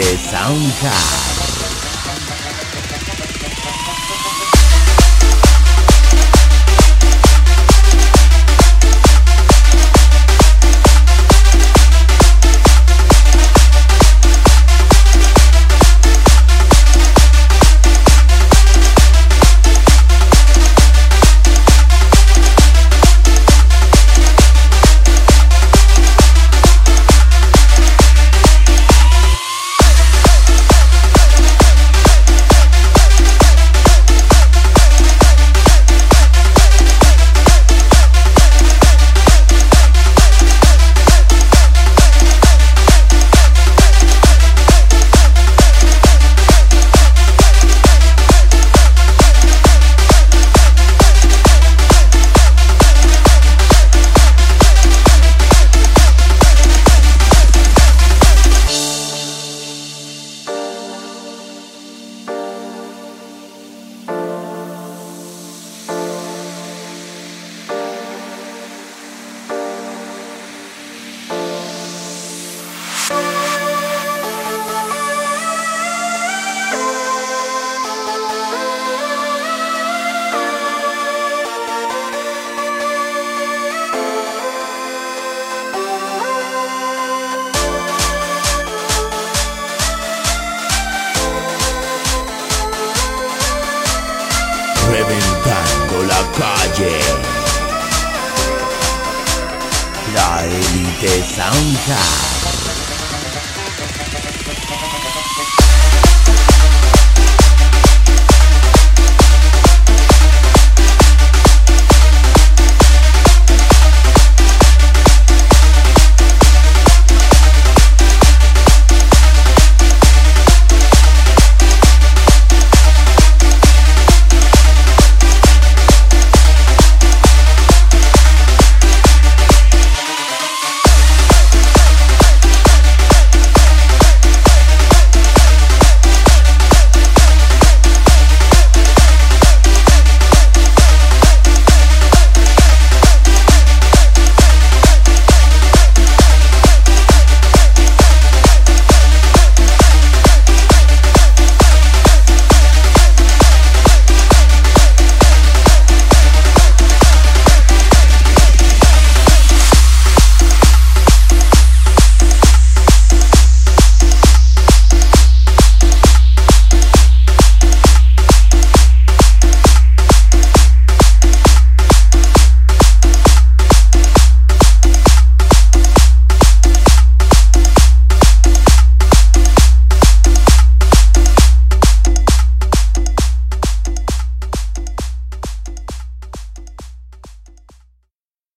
Soundcast. Calle. La Elite Soundcard.